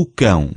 o cão.